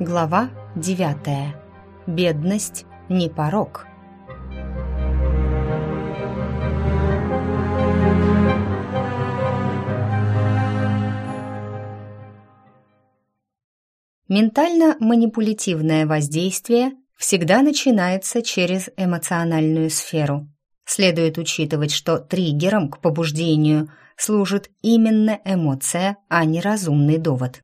Глава девятая. Бедность не порог. Ментально-манипулятивное воздействие всегда начинается через эмоциональную сферу. Следует учитывать, что триггером к побуждению служит именно эмоция, а не разумный довод.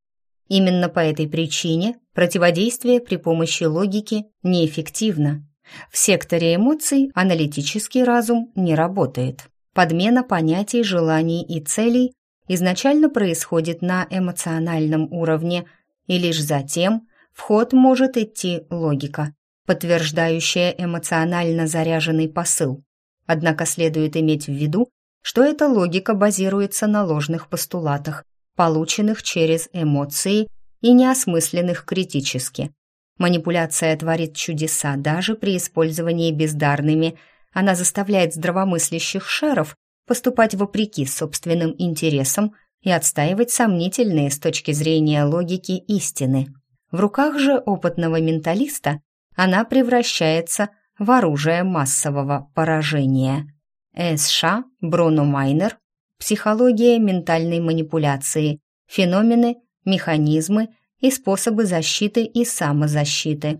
Именно по этой причине противодействие при помощи логики неэффективно. В секторе эмоций аналитический разум не работает. Подмена понятий, желаний и целей изначально происходит на эмоциональном уровне, и лишь затем в ход может идти логика, подтверждающая эмоционально заряженный посыл. Однако следует иметь в виду, что эта логика базируется на ложных постулатах, полученных через эмоции и неосмысленных критически. Манипуляция творит чудеса даже при использовании бездарными. Она заставляет здравомыслящих шеров поступать вопреки собственным интересам и отстаивать сомнительные с точки зрения логики истины. В руках же опытного менталиста она превращается в оружие массового поражения. С.Ш. Бруно Майнер «Психология ментальной манипуляции. Феномены, механизмы и способы защиты и самозащиты».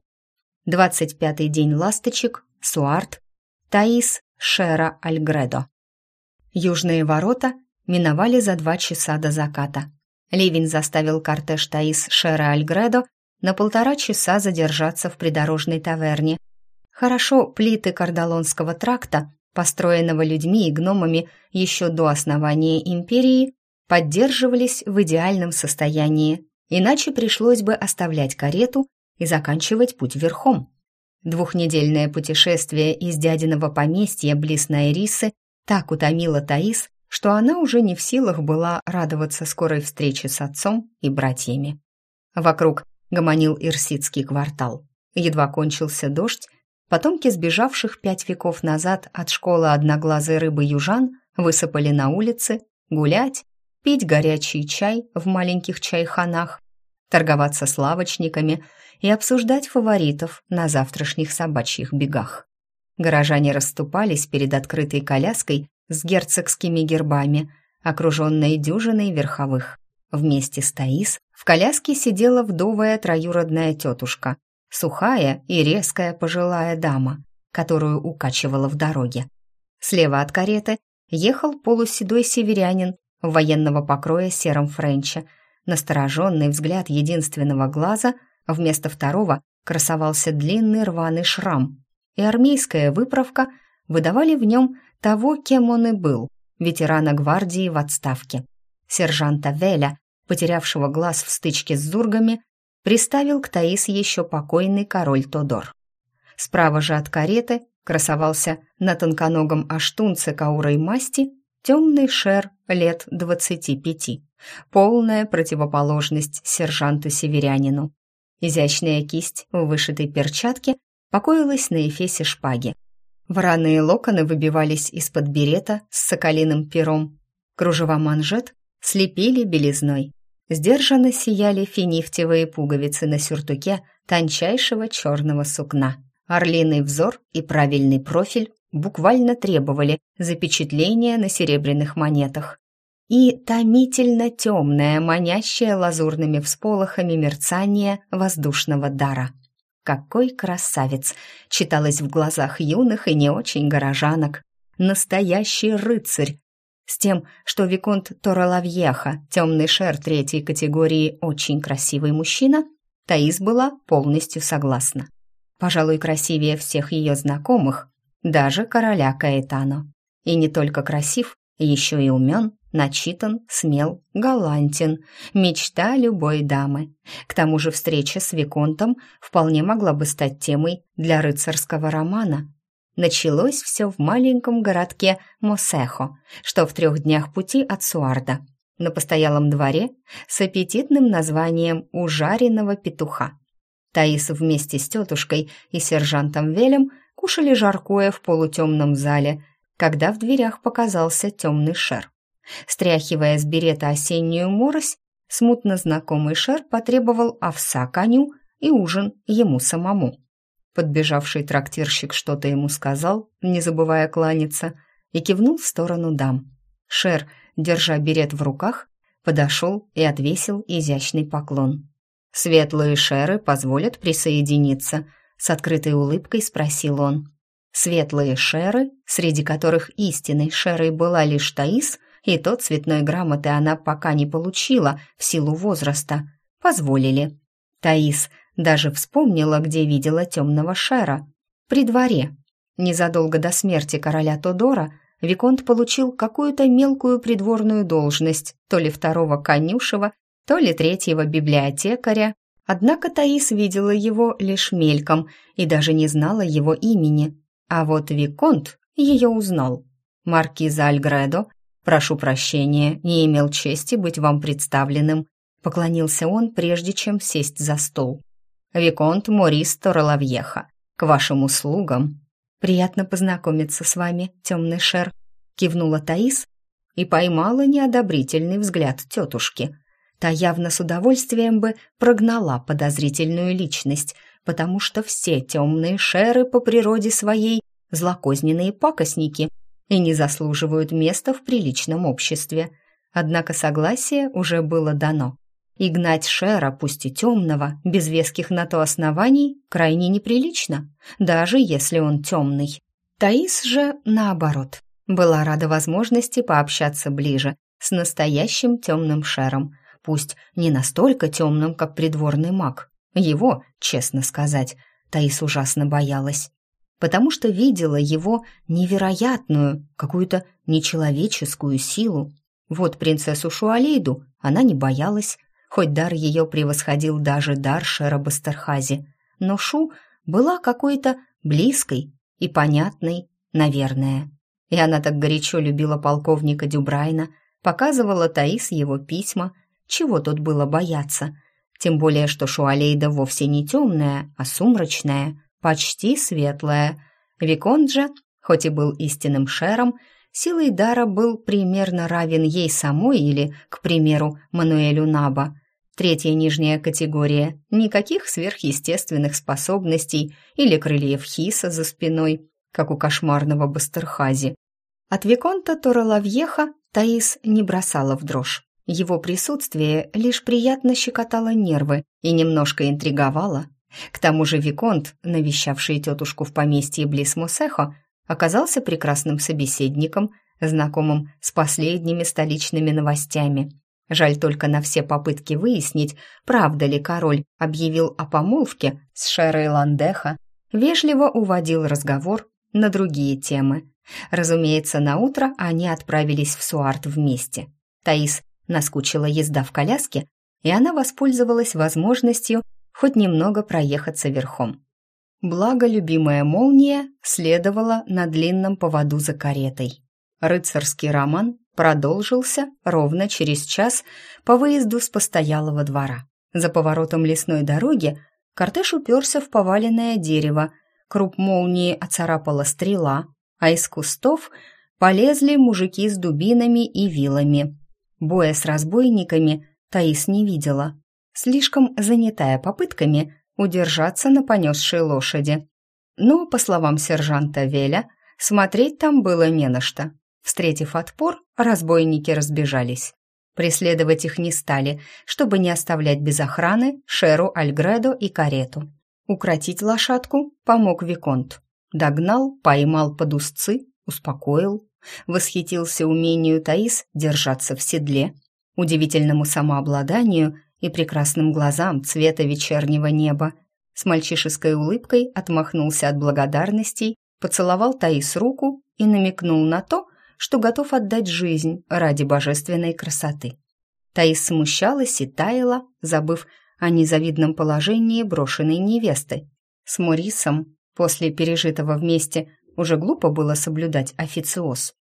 25-й день ласточек, Суарт, Таис Шера Альгредо. Южные ворота миновали за два часа до заката. Ливень заставил кортеж Таис Шера Альгредо на полтора часа задержаться в придорожной таверне. Хорошо плиты Кардалонского тракта построенного людьми и гномами еще до основания империи, поддерживались в идеальном состоянии, иначе пришлось бы оставлять карету и заканчивать путь верхом. Двухнедельное путешествие из дядиного поместья близ Найрисы так утомило Таис, что она уже не в силах была радоваться скорой встрече с отцом и братьями. Вокруг гомонил Ирсидский квартал. Едва кончился дождь, Потомки сбежавших пять веков назад от школы одноглазой рыбы южан высыпали на улицы гулять, пить горячий чай в маленьких чайханах, торговаться с лавочниками и обсуждать фаворитов на завтрашних собачьих бегах. Горожане расступались перед открытой коляской с герцогскими гербами, окруженной дюжиной верховых. Вместе с Таис в коляске сидела вдовая троюродная тетушка, сухая и резкая пожилая дама, которую укачивала в дороге. Слева от кареты ехал полуседой северянин в военного покроя сером френче. Настороженный взгляд единственного глаза, вместо второго красовался длинный рваный шрам, и армейская выправка выдавали в нем того, кем он и был, ветерана гвардии в отставке. Сержанта Веля, потерявшего глаз в стычке с зургами, приставил к Таис еще покойный король Тодор. Справа же от кареты красовался на тонконогом аштунце каурой масти темный шер лет двадцати пяти, полная противоположность сержанту-северянину. Изящная кисть в вышитой перчатке покоилась на эфесе шпаги. Враные локоны выбивались из-под берета с соколиным пером. Кружева манжет слепили белизной. Сдержанно сияли финифтевые пуговицы на сюртуке тончайшего черного сукна. Орлиный взор и правильный профиль буквально требовали запечатления на серебряных монетах. И томительно темное, манящее лазурными всполохами мерцание воздушного дара. «Какой красавец!» — читалось в глазах юных и не очень горожанок. «Настоящий рыцарь, с тем, что Виконт Торолавьеха, темный шер третьей категории, очень красивый мужчина, Таис была полностью согласна. Пожалуй, красивее всех ее знакомых, даже короля Каэтано. И не только красив, еще и умен, начитан, смел, галантен, мечта любой дамы. К тому же встреча с Виконтом вполне могла бы стать темой для рыцарского романа, Началось все в маленьком городке Мосехо, что в трех днях пути от Суарда, на постоялом дворе с аппетитным названием «Ужаренного петуха». Таис вместе с тетушкой и сержантом Велем кушали жаркое в полутемном зале, когда в дверях показался темный шер. Стряхивая с берета осеннюю морось, смутно знакомый Шер потребовал овса коню и ужин ему самому. Подбежавший трактирщик что-то ему сказал, не забывая кланяться, и кивнул в сторону дам. Шер, держа берет в руках, подошел и отвесил изящный поклон. «Светлые шеры позволят присоединиться?» С открытой улыбкой спросил он. Светлые шеры, среди которых истинной шерой была лишь Таис, и то цветной грамоты она пока не получила в силу возраста, позволили. Таис даже вспомнила, где видела темного шера. При дворе. Незадолго до смерти короля Тодора Виконт получил какую-то мелкую придворную должность, то ли второго конюшева, то ли третьего библиотекаря. Однако Таис видела его лишь мельком и даже не знала его имени. А вот Виконт ее узнал. Маркиза Альгредо, прошу прощения, не имел чести быть вам представленным. Поклонился он, прежде чем сесть за стол. Виконт Морис Торолавьеха, к вашим услугам. «Приятно познакомиться с вами, темный шер», — кивнула Таис и поймала неодобрительный взгляд тетушки. Та явно с удовольствием бы прогнала подозрительную личность, потому что все темные шеры по природе своей злокозненные пакостники и не заслуживают места в приличном обществе. Однако согласие уже было дано. И гнать Шера, пусть и темного, без веских на то оснований, крайне неприлично, даже если он темный. Таис же, наоборот, была рада возможности пообщаться ближе с настоящим темным Шером, пусть не настолько темным, как придворный маг. Его, честно сказать, Таис ужасно боялась, потому что видела его невероятную, какую-то нечеловеческую силу. Вот принцессу Шуалейду она не боялась, хоть дар ее превосходил даже дар Шера Бастерхази. Но Шу была какой-то близкой и понятной, наверное. И она так горячо любила полковника Дюбрайна, показывала Таис его письма, чего тут было бояться. Тем более, что Шуалейда вовсе не темная, а сумрачная, почти светлая. Виконт же, хоть и был истинным шером, силой дара был примерно равен ей самой или, к примеру, Мануэлю Наба, Третья нижняя категория. Никаких сверхъестественных способностей или крыльев хиса за спиной, как у кошмарного Бастерхази. От Виконта Торолавьеха Таис не бросала в дрожь. Его присутствие лишь приятно щекотало нервы и немножко интриговало. К тому же Виконт, навещавший тетушку в поместье Блисмусехо, оказался прекрасным собеседником, знакомым с последними столичными новостями Жаль только на все попытки выяснить, правда ли король объявил о помолвке с Шерой Ландеха, вежливо уводил разговор на другие темы. Разумеется, на утро они отправились в Суарт вместе. Таис наскучила езда в коляске, и она воспользовалась возможностью хоть немного проехаться верхом. Благо, любимая молния следовала на длинном поводу за каретой. Рыцарский роман продолжился ровно через час по выезду с постоялого двора. За поворотом лесной дороги кортеж уперся в поваленное дерево, круп молнии оцарапала стрела, а из кустов полезли мужики с дубинами и вилами. Боя с разбойниками Таис не видела, слишком занятая попытками удержаться на понесшей лошади. Но, по словам сержанта Веля, смотреть там было не на что. Встретив отпор, разбойники разбежались. Преследовать их не стали, чтобы не оставлять без охраны Шеру, Альгредо и карету. Укротить лошадку помог Виконт. Догнал, поймал под узцы, успокоил. Восхитился умению Таис держаться в седле, удивительному самообладанию и прекрасным глазам цвета вечернего неба. С мальчишеской улыбкой отмахнулся от благодарностей, поцеловал Таис руку и намекнул на то, что готов отдать жизнь ради божественной красоты. Таис смущалась и таяла, забыв о незавидном положении брошенной невесты. С Морисом после пережитого вместе уже глупо было соблюдать официоз.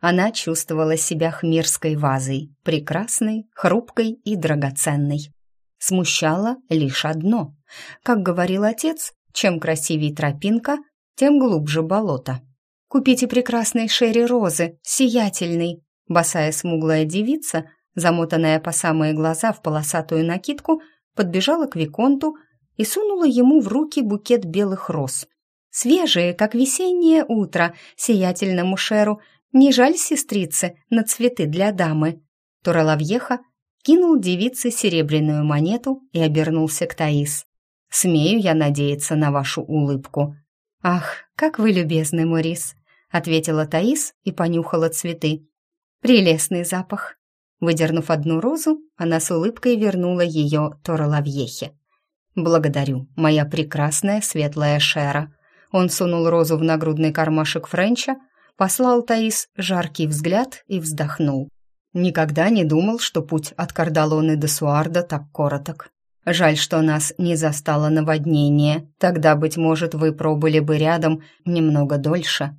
Она чувствовала себя хмирской вазой, прекрасной, хрупкой и драгоценной. Смущало лишь одно. Как говорил отец, чем красивей тропинка, тем глубже болото. «Купите прекрасной Шерри розы, сиятельный!» Босая смуглая девица, замотанная по самые глаза в полосатую накидку, подбежала к Виконту и сунула ему в руки букет белых роз. Свежие, как весеннее утро, сиятельному шеру. Не жаль сестрицы на цветы для дамы. Туралавьеха кинул девице серебряную монету и обернулся к Таис. «Смею я надеяться на вашу улыбку». «Ах, как вы любезны, Морис», — ответила Таис и понюхала цветы. «Прелестный запах». Выдернув одну розу, она с улыбкой вернула ее Торалавьехе. «Благодарю, моя прекрасная светлая Шера». Он сунул розу в нагрудный кармашек Френча, послал Таис жаркий взгляд и вздохнул. Никогда не думал, что путь от Кардалоны до Суарда так короток. Жаль, что нас не застало наводнение, тогда, быть может, вы пробыли бы рядом немного дольше».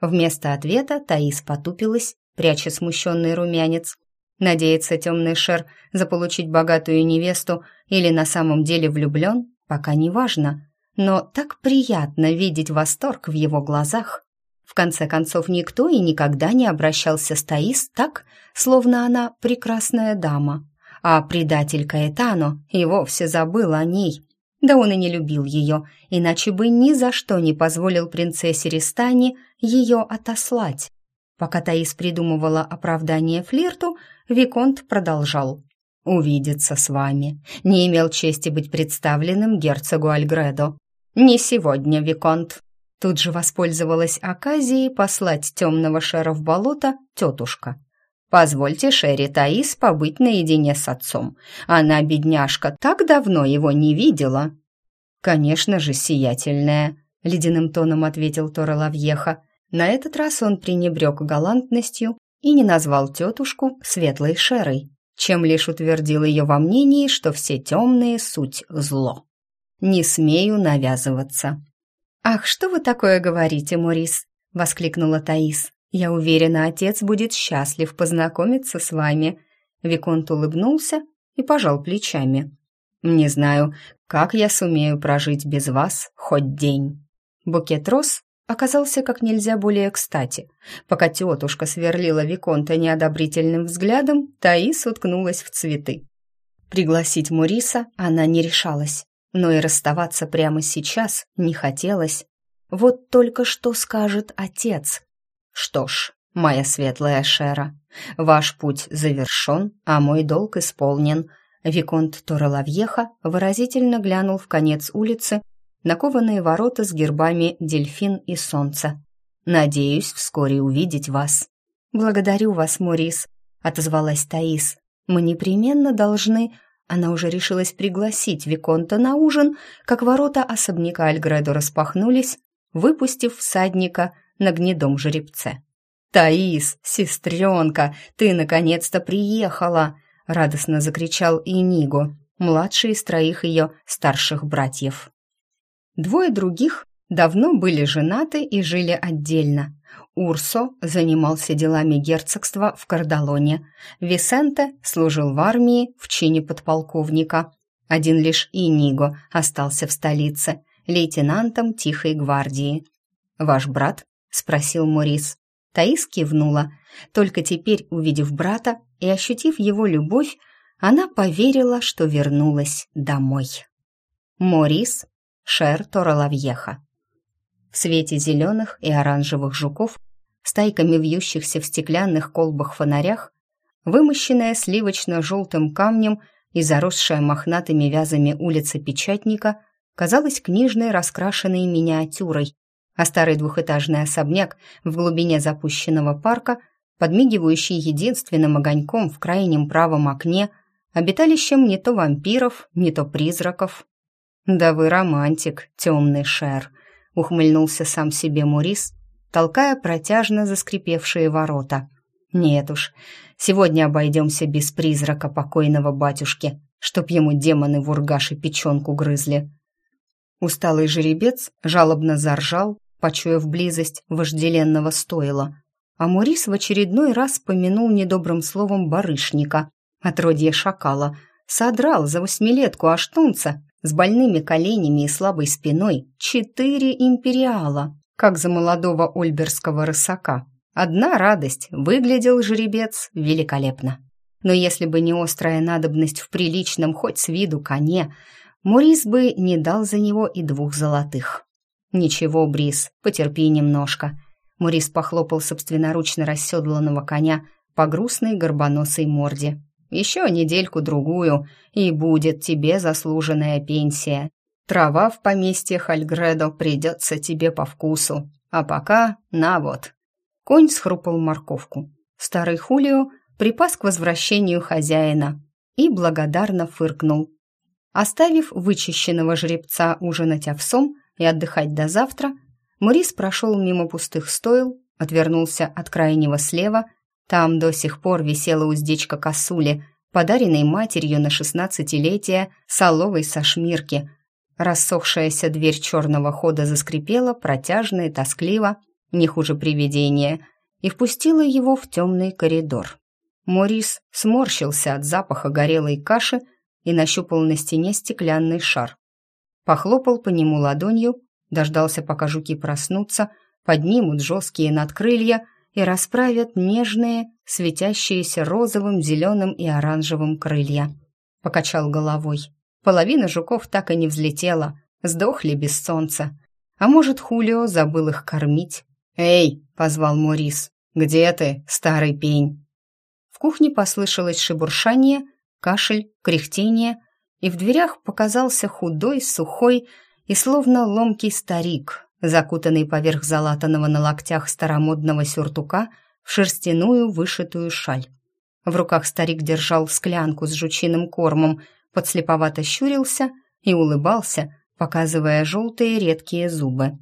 Вместо ответа Таис потупилась, пряча смущенный румянец. Надеется темный шер заполучить богатую невесту или на самом деле влюблен, пока не важно. Но так приятно видеть восторг в его глазах. В конце концов, никто и никогда не обращался с Таис так, словно она прекрасная дама. А предатель Каэтано и вовсе забыл о ней. Да он и не любил ее, иначе бы ни за что не позволил принцессе Ристани ее отослать. Пока Таис придумывала оправдание флирту, Виконт продолжал. «Увидеться с вами. Не имел чести быть представленным герцогу Альгредо. Не сегодня, Виконт». Тут же воспользовалась оказией послать темного шера в болото тетушка. «Позвольте Шерри Таис побыть наедине с отцом. Она, бедняжка, так давно его не видела». «Конечно же, сиятельная», — ледяным тоном ответил Тора. На этот раз он пренебрег галантностью и не назвал тетушку светлой шерой, чем лишь утвердил ее во мнении, что все темные — суть зло. «Не смею навязываться». «Ах, что вы такое говорите, Морис?» — воскликнула Таис. «Я уверена, отец будет счастлив познакомиться с вами». Виконт улыбнулся и пожал плечами. «Не знаю, как я сумею прожить без вас хоть день». Букет роз оказался как нельзя более кстати. Пока тетушка сверлила Виконта неодобрительным взглядом, Таис уткнулась в цветы. Пригласить Муриса она не решалась, но и расставаться прямо сейчас не хотелось. Вот только что скажет отец. Что ж, моя светлая Шера, ваш путь завершен, а мой долг исполнен. Виконт Торелавьеха выразительно глянул в конец улицы на кованые ворота с гербами «Дельфин» и «Солнце». «Надеюсь вскоре увидеть вас». «Благодарю вас, Морис», — отозвалась Таис. «Мы непременно должны...» Она уже решилась пригласить Виконта на ужин, как ворота особняка Альгредо распахнулись, выпустив всадника на гнедом жеребце. «Таис, сестренка, ты наконец-то приехала!» — радостно закричал Иниго, младший из троих ее старших братьев. Двое других давно были женаты и жили отдельно. Урсо занимался делами герцогства в Кардалоне. Висенте служил в армии в чине подполковника. Один лишь Иниго остался в столице, лейтенантом Тихой гвардии. «Ваш брат?» — спросил Морис. Таис кивнула. Только теперь, увидев брата и ощутив его любовь, она поверила, что вернулась домой. Морис Шер Торалавьеха. В свете зеленых и оранжевых жуков, стайками вьющихся в стеклянных колбах-фонарях, вымощенная сливочно-желтым камнем и заросшая мохнатыми вязами улица Печатника, казалась книжной раскрашенной миниатюрой, а старый двухэтажный особняк в глубине запущенного парка, подмигивающий единственным огоньком в крайнем правом окне, обиталищем не то вампиров, не то призраков, «Да вы романтик, темный шер», — ухмыльнулся сам себе Мурис, толкая протяжно заскрипевшие ворота. «Нет уж, сегодня обойдемся без призрака покойного батюшки, чтоб ему демоны в ургаше печенку грызли». Усталый жеребец жалобно заржал, почуяв близость вожделенного стойла, а Мурис в очередной раз помянул недобрым словом барышника, отродье шакала, содрал за восьмилетку аштунца с больными коленями и слабой спиной четыре империала, как за молодого ольберского рысака. Одна радость, выглядел жеребец великолепно. Но если бы не острая надобность в приличном, хоть с виду, коне, Морис бы не дал за него и двух золотых. «Ничего, Брис, потерпи немножко». Морис похлопал собственноручно расседланного коня по грустной горбоносой морде. «Еще недельку-другую, и будет тебе заслуженная пенсия. Трава в поместье Хальгредо придется тебе по вкусу. А пока на вот». Конь схрупал морковку. Старый Хулио припас к возвращению хозяина и благодарно фыркнул. Оставив вычищенного жеребца ужинать овсом и отдыхать до завтра, Морис прошел мимо пустых стойл, отвернулся от крайнего слева, там до сих пор висела уздечка косули, подаренной матерью на шестнадцатилетие соловой со шмирки. Рассохшаяся дверь черного хода заскрипела протяжно и тоскливо, не хуже привидения, и впустила его в темный коридор. Морис сморщился от запаха горелой каши и нащупал на стене стеклянный шар. Похлопал по нему ладонью, дождался, пока жуки проснутся, поднимут жесткие надкрылья и расправят нежные, светящиеся розовым, зеленым и оранжевым крылья. Покачал головой. Половина жуков так и не взлетела, сдохли без солнца. А может, Хулио забыл их кормить? «Эй!» — позвал Морис. «Где ты, старый пень?» В кухне послышалось шебуршание, кашель, кряхтение, и в дверях показался худой, сухой и словно ломкий старик, закутанный поверх залатанного на локтях старомодного сюртука в шерстяную вышитую шаль. В руках старик держал склянку с жучиным кормом, подслеповато щурился и улыбался, показывая желтые редкие зубы.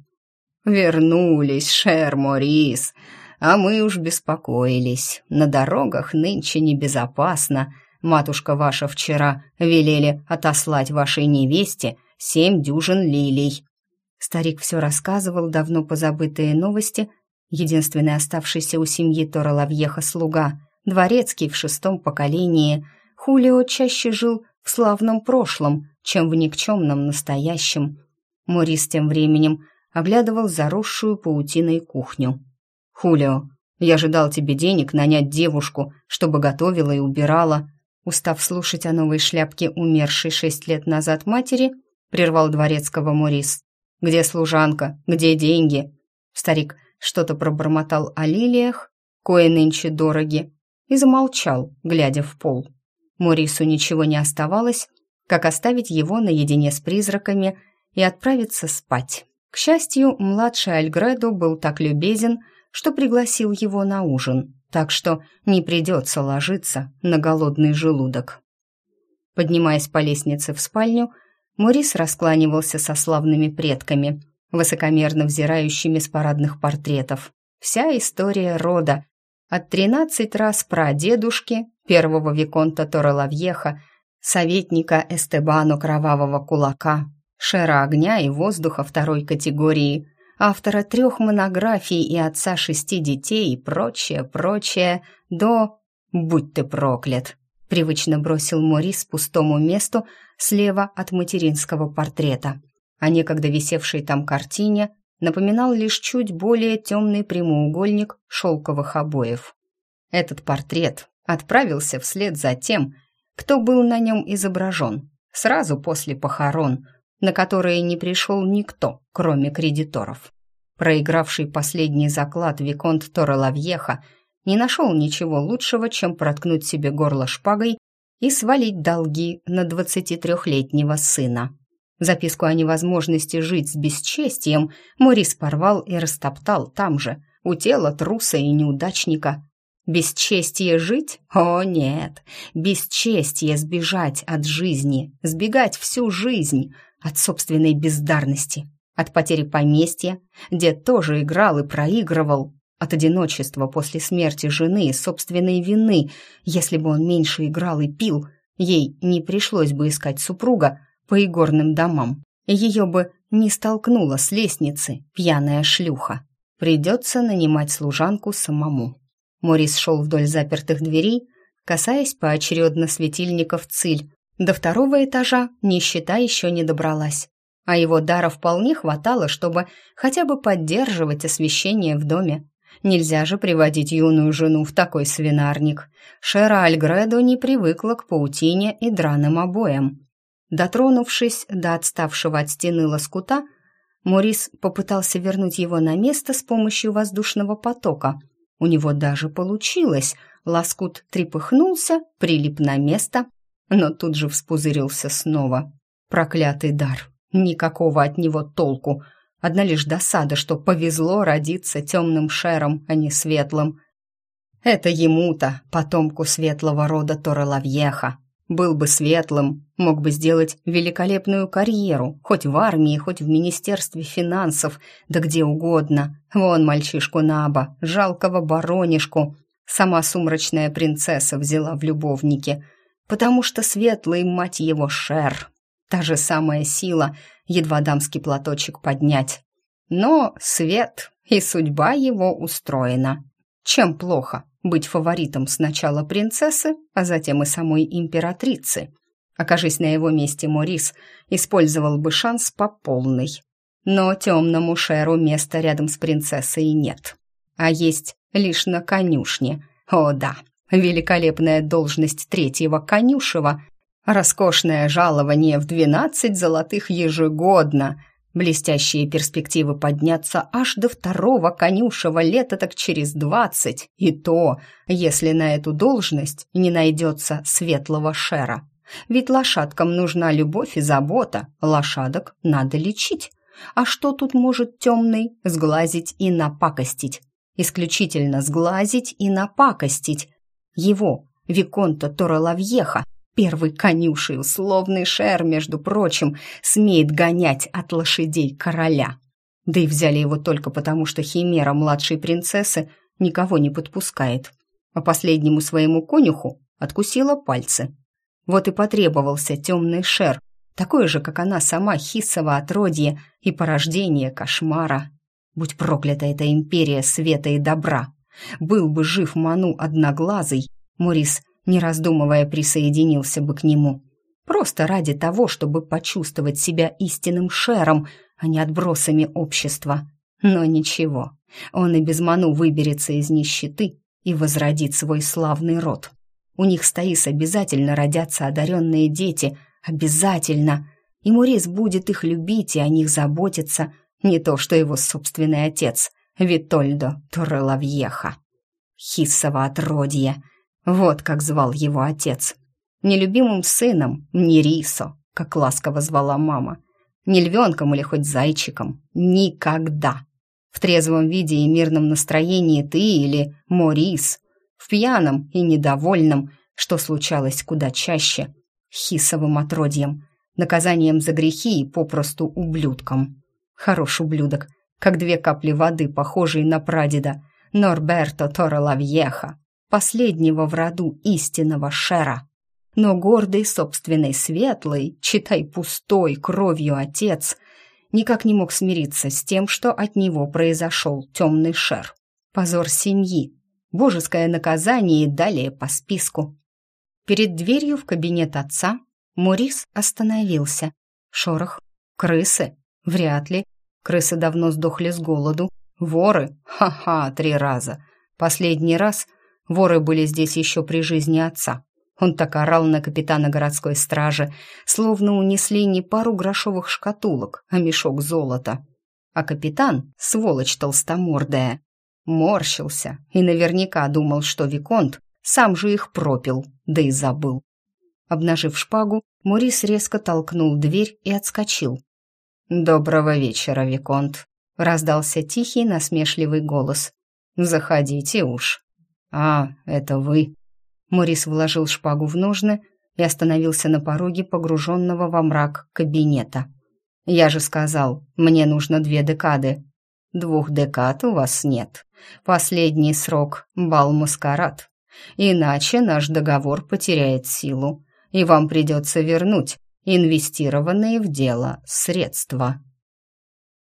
«Вернулись, Шер Морис, а мы уж беспокоились. На дорогах нынче небезопасно. Матушка ваша вчера велели отослать вашей невесте семь дюжин лилий». Старик все рассказывал давно позабытые новости. Единственный оставшийся у семьи Тора Лавьеха слуга, дворецкий в шестом поколении, Хулио чаще жил в славном прошлом, чем в никчемном настоящем. Морис тем временем оглядывал заросшую паутиной кухню. «Хулио, я же дал тебе денег нанять девушку, чтобы готовила и убирала». Устав слушать о новой шляпке умершей шесть лет назад матери, прервал дворецкого Морис. «Где служанка? Где деньги?» Старик что-то пробормотал о лилиях, кое нынче дороги, и замолчал, глядя в пол. Морису ничего не оставалось, как оставить его наедине с призраками и отправиться спать. К счастью, младший Альгредо был так любезен, что пригласил его на ужин, так что не придется ложиться на голодный желудок. Поднимаясь по лестнице в спальню, Морис раскланивался со славными предками, высокомерно взирающими с парадных портретов. Вся история рода, от тринадцать раз про дедушки, первого виконта Торелавьеха, советника Эстебану Кровавого Кулака, Шера огня и воздуха второй категории, автора трех монографий и отца шести детей и прочее, прочее, до «Будь ты проклят!» привычно бросил Морис пустому месту слева от материнского портрета. А некогда висевшей там картине напоминал лишь чуть более темный прямоугольник шелковых обоев. Этот портрет отправился вслед за тем, кто был на нем изображен, сразу после похорон, на которые не пришел никто, кроме кредиторов. Проигравший последний заклад Виконт Тора Лавьеха не нашел ничего лучшего, чем проткнуть себе горло шпагой и свалить долги на 23-летнего сына. Записку о невозможности жить с бесчестием Морис порвал и растоптал там же, у тела труса и неудачника. Бесчестие жить? О, нет! Бесчестие сбежать от жизни, сбегать всю жизнь от собственной бездарности, от потери поместья, дед тоже играл и проигрывал, от одиночества после смерти жены и собственной вины. Если бы он меньше играл и пил, ей не пришлось бы искать супруга по игорным домам. Ее бы не столкнула с лестницы пьяная шлюха. Придется нанимать служанку самому. Морис шел вдоль запертых дверей, касаясь поочередно светильников циль. До второго этажа нищета еще не добралась, а его дара вполне хватало, чтобы хотя бы поддерживать освещение в доме Нельзя же приводить юную жену в такой свинарник. Шера Альгредо не привыкла к паутине и драным обоям. Дотронувшись до отставшего от стены лоскута, Морис попытался вернуть его на место с помощью воздушного потока. У него даже получилось. Лоскут трепыхнулся, прилип на место, но тут же вспузырился снова. Проклятый дар. Никакого от него толку. Одна лишь досада, что повезло родиться темным шером, а не светлым. Это ему-то, потомку светлого рода Торелавьеха, был бы светлым, мог бы сделать великолепную карьеру, хоть в армии, хоть в Министерстве финансов, да где угодно. Вон мальчишку Наба, жалкого баронишку, сама сумрачная принцесса взяла в любовнике, потому что светлый, мать его, шер. Та же самая сила, едва дамский платочек поднять. Но свет и судьба его устроена. Чем плохо? быть фаворитом сначала принцессы, а затем и самой императрицы. Окажись на его месте Морис, использовал бы шанс по полной. Но темному Шеру места рядом с принцессой нет. А есть лишь на конюшне. О да, великолепная должность третьего конюшева, роскошное жалование в двенадцать золотых ежегодно — Блестящие перспективы подняться аж до второго конюшева лета так через двадцать, и то, если на эту должность не найдется светлого шера. Ведь лошадкам нужна любовь и забота, лошадок надо лечить. А что тут может темный сглазить и напакостить? Исключительно сглазить и напакостить. Его, Виконта Торолавьеха, Первый конюший, условный шер, между прочим, смеет гонять от лошадей короля. Да и взяли его только потому, что химера младшей принцессы никого не подпускает. А последнему своему конюху откусила пальцы. Вот и потребовался темный шер, такой же, как она сама, хиссово отродье и порождение кошмара. Будь проклята эта империя света и добра. Был бы жив Ману Одноглазый, Морис не раздумывая, присоединился бы к нему. Просто ради того, чтобы почувствовать себя истинным шером, а не отбросами общества. Но ничего, он и без Ману выберется из нищеты и возродит свой славный род. У них с Таис обязательно родятся одаренные дети, обязательно. И Мурис будет их любить и о них заботиться, не то что его собственный отец, Витольдо Торрелавьеха. Хиссово отродье — вот как звал его отец. Нелюбимым сыном, не Рисо, как ласково звала мама. Не львенком или хоть зайчиком. Никогда. В трезвом виде и мирном настроении ты или Морис. В пьяном и недовольном, что случалось куда чаще, хисовым отродьем, наказанием за грехи и попросту ублюдком. Хорош ублюдок, как две капли воды, похожие на прадеда, Норберто Торрелавьеха последнего в роду истинного Шера. Но гордый собственной светлый, читай пустой кровью отец, никак не мог смириться с тем, что от него произошел темный Шер. Позор семьи, божеское наказание и далее по списку. Перед дверью в кабинет отца Морис остановился. Шорох. Крысы? Вряд ли. Крысы давно сдохли с голоду. Воры? Ха-ха, три раза. Последний раз Воры были здесь еще при жизни отца. Он так орал на капитана городской стражи, словно унесли не пару грошовых шкатулок, а мешок золота. А капитан, сволочь толстомордая, морщился и наверняка думал, что Виконт сам же их пропил, да и забыл. Обнажив шпагу, Морис резко толкнул дверь и отскочил. «Доброго вечера, Виконт», — раздался тихий насмешливый голос. «Заходите уж». «А, это вы!» Морис вложил шпагу в ножны и остановился на пороге погруженного во мрак кабинета. «Я же сказал, мне нужно две декады». «Двух декад у вас нет. Последний срок — бал-маскарад. Иначе наш договор потеряет силу, и вам придется вернуть инвестированные в дело средства».